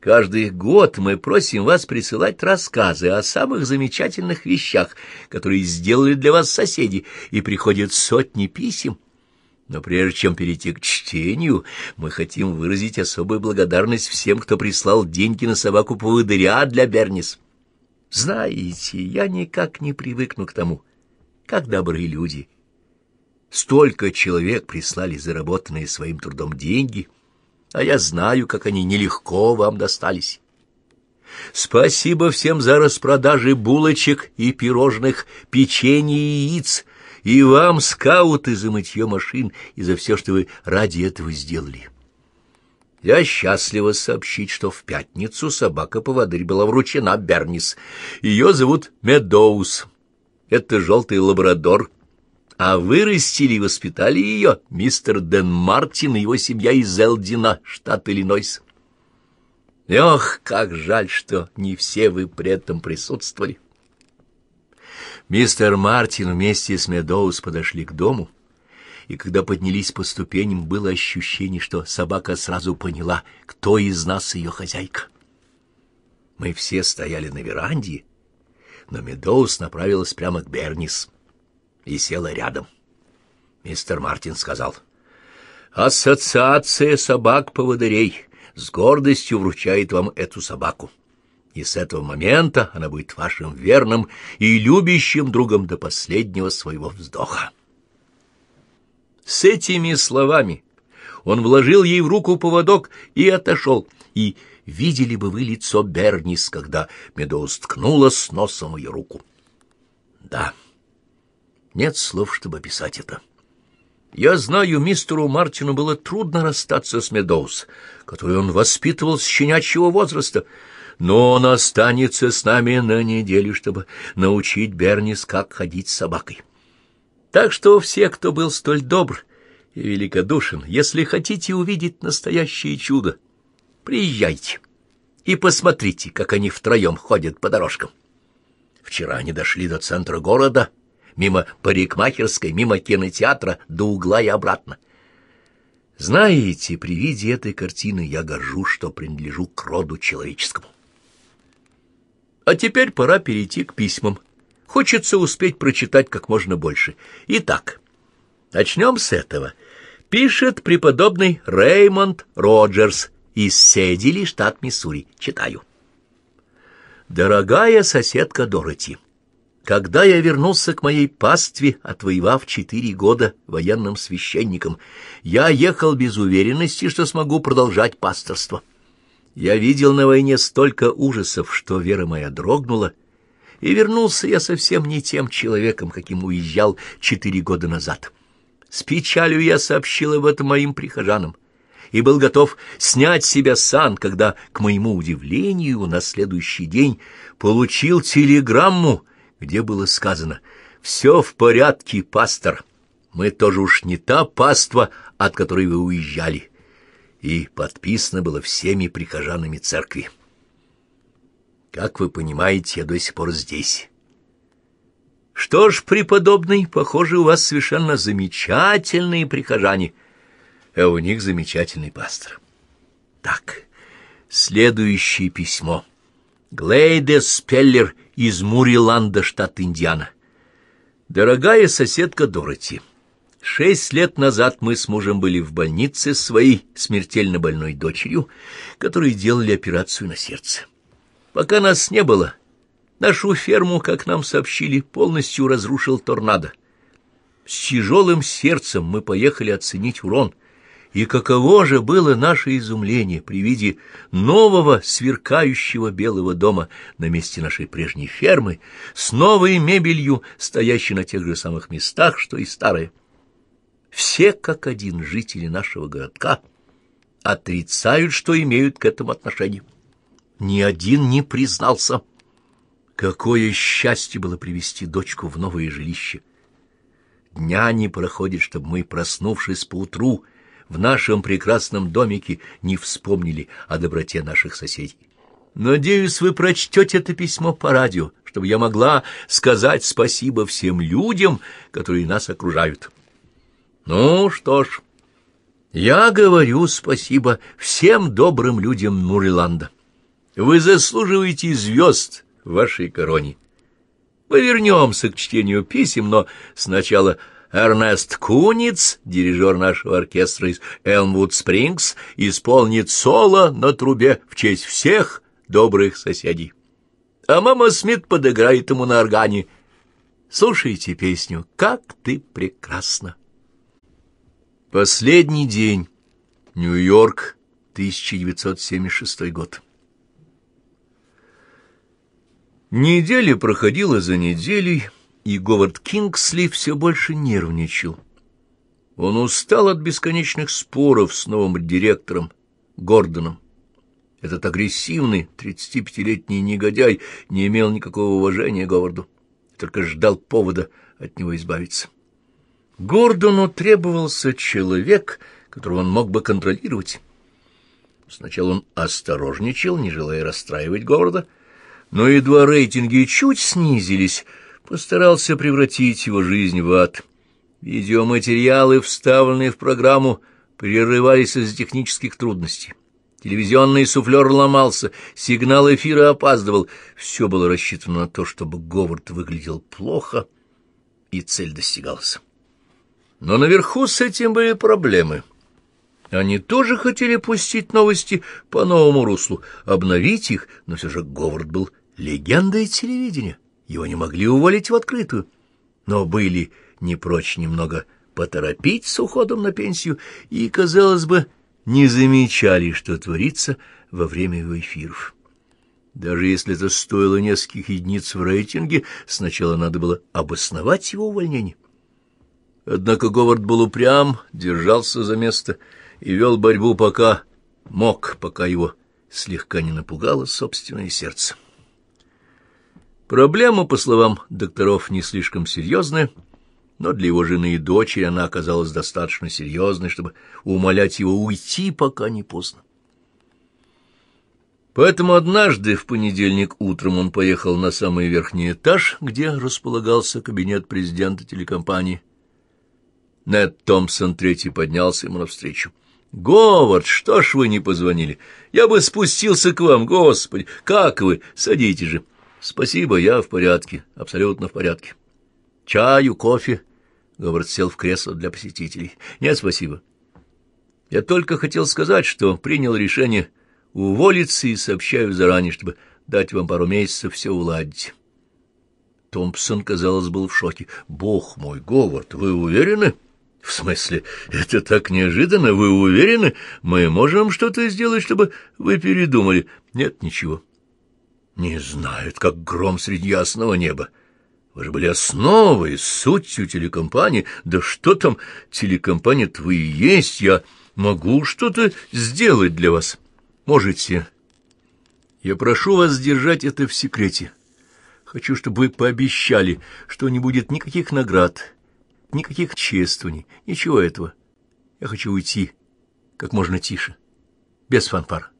Каждый год мы просим вас присылать рассказы о самых замечательных вещах, которые сделали для вас соседи, и приходят сотни писем. Но прежде чем перейти к чтению, мы хотим выразить особую благодарность всем, кто прислал деньги на собаку-поводыря для Бернис. Знаете, я никак не привыкну к тому, как добрые люди. Столько человек прислали заработанные своим трудом деньги — а я знаю, как они нелегко вам достались. Спасибо всем за распродажи булочек и пирожных, печенья и яиц, и вам, скауты, за мытье машин и за все, что вы ради этого сделали. Я счастлива сообщить, что в пятницу собака-поводырь была вручена Бернис. Ее зовут Медоуз. Это желтый лабрадор, а вырастили и воспитали ее мистер Дэн Мартин и его семья из Элдина, штат Иллинойс. Ох, как жаль, что не все вы при этом присутствовали. Мистер Мартин вместе с Медоуз подошли к дому, и когда поднялись по ступеням, было ощущение, что собака сразу поняла, кто из нас ее хозяйка. Мы все стояли на веранде, но Медоуз направилась прямо к Бернис — и села рядом. Мистер Мартин сказал, «Ассоциация собак-поводырей с гордостью вручает вам эту собаку, и с этого момента она будет вашим верным и любящим другом до последнего своего вздоха». С этими словами он вложил ей в руку поводок и отошел, и видели бы вы лицо Бернис, когда Медоуз ткнула с носом ее руку. Да, — нет слов, чтобы описать это. Я знаю, мистеру Мартину было трудно расстаться с Медоуз, которую он воспитывал с щенячьего возраста, но он останется с нами на неделю, чтобы научить Бернис, как ходить с собакой. Так что все, кто был столь добр и великодушен, если хотите увидеть настоящее чудо, приезжайте и посмотрите, как они втроем ходят по дорожкам. Вчера они дошли до центра города — мимо парикмахерской, мимо кинотеатра, до угла и обратно. Знаете, при виде этой картины я горжусь, что принадлежу к роду человеческому. А теперь пора перейти к письмам. Хочется успеть прочитать как можно больше. Итак, начнем с этого. Пишет преподобный Реймонд Роджерс из Седили, штат Миссури. Читаю. «Дорогая соседка Дороти, когда я вернулся к моей пастве, отвоевав четыре года военным священником, я ехал без уверенности, что смогу продолжать пасторство. Я видел на войне столько ужасов, что вера моя дрогнула, и вернулся я совсем не тем человеком, каким уезжал четыре года назад. С печалью я сообщил об этом моим прихожанам и был готов снять с себя сан, когда, к моему удивлению, на следующий день получил телеграмму, где было сказано «Все в порядке, пастор, мы тоже уж не та паства, от которой вы уезжали». И подписано было всеми прихожанами церкви. Как вы понимаете, я до сих пор здесь. Что ж, преподобный, похоже, у вас совершенно замечательные прихожане, а у них замечательный пастор. Так, следующее письмо. Глейде Спеллер из Муриланда, штат Индиана. Дорогая соседка Дороти, шесть лет назад мы с мужем были в больнице своей смертельно больной дочерью, которой делали операцию на сердце. Пока нас не было, нашу ферму, как нам сообщили, полностью разрушил торнадо. С тяжелым сердцем мы поехали оценить урон — и каково же было наше изумление при виде нового сверкающего белого дома на месте нашей прежней фермы, с новой мебелью, стоящей на тех же самых местах, что и старая. Все, как один, жители нашего городка отрицают, что имеют к этому отношение. Ни один не признался. Какое счастье было привести дочку в новое жилище! Дня не проходит, чтобы мы, проснувшись поутру, в нашем прекрасном домике не вспомнили о доброте наших соседей. Надеюсь, вы прочтете это письмо по радио, чтобы я могла сказать спасибо всем людям, которые нас окружают. Ну что ж, я говорю спасибо всем добрым людям Муриланда. Вы заслуживаете звезд в вашей короне. Мы вернемся к чтению писем, но сначала Эрнест Куниц, дирижер нашего оркестра из Элмвуд Спрингс, исполнит соло на трубе в честь всех добрых соседей. А мама Смит подыграет ему на органе. Слушайте песню «Как ты прекрасна». Последний день. Нью-Йорк, 1976 год. Неделя проходила за неделей, и Говард Кингсли все больше нервничал. Он устал от бесконечных споров с новым директором Гордоном. Этот агрессивный 35-летний негодяй не имел никакого уважения Говарду, только ждал повода от него избавиться. Гордону требовался человек, которого он мог бы контролировать. Сначала он осторожничал, не желая расстраивать Говарда, но едва рейтинги чуть снизились, постарался превратить его жизнь в ад. Видеоматериалы, вставленные в программу, прерывались из-за технических трудностей. Телевизионный суфлер ломался, сигнал эфира опаздывал. Все было рассчитано на то, чтобы Говард выглядел плохо, и цель достигалась. Но наверху с этим были проблемы. Они тоже хотели пустить новости по новому руслу, обновить их, но все же Говард был легендой телевидения. Его не могли уволить в открытую, но были не прочь немного поторопить с уходом на пенсию и, казалось бы, не замечали, что творится во время его эфиров. Даже если это стоило нескольких единиц в рейтинге, сначала надо было обосновать его увольнение. Однако Говард был упрям, держался за место и вел борьбу пока мог, пока его слегка не напугало собственное сердце. Проблема, по словам докторов, не слишком серьезная, но для его жены и дочери она оказалась достаточно серьезной, чтобы умолять его уйти, пока не поздно. Поэтому однажды в понедельник утром он поехал на самый верхний этаж, где располагался кабинет президента телекомпании. Нед Томпсон третий поднялся ему навстречу. — Говард, что ж вы не позвонили? Я бы спустился к вам, господи! Как вы? Садитесь же. «Спасибо, я в порядке, абсолютно в порядке. Чаю, кофе?» Говард сел в кресло для посетителей. «Нет, спасибо. Я только хотел сказать, что принял решение уволиться и сообщаю заранее, чтобы дать вам пару месяцев все уладить». Томпсон, казалось, был в шоке. «Бог мой, Говард, вы уверены?» «В смысле, это так неожиданно? Вы уверены? Мы можем что-то сделать, чтобы вы передумали?» «Нет, ничего». Не знают, как гром среди ясного неба. Вы же были основой, сутью телекомпании. Да что там, телекомпания-то есть. Я могу что-то сделать для вас. Можете. Я прошу вас держать это в секрете. Хочу, чтобы вы пообещали, что не будет никаких наград, никаких чествований, ничего этого. Я хочу уйти как можно тише, без фанфар.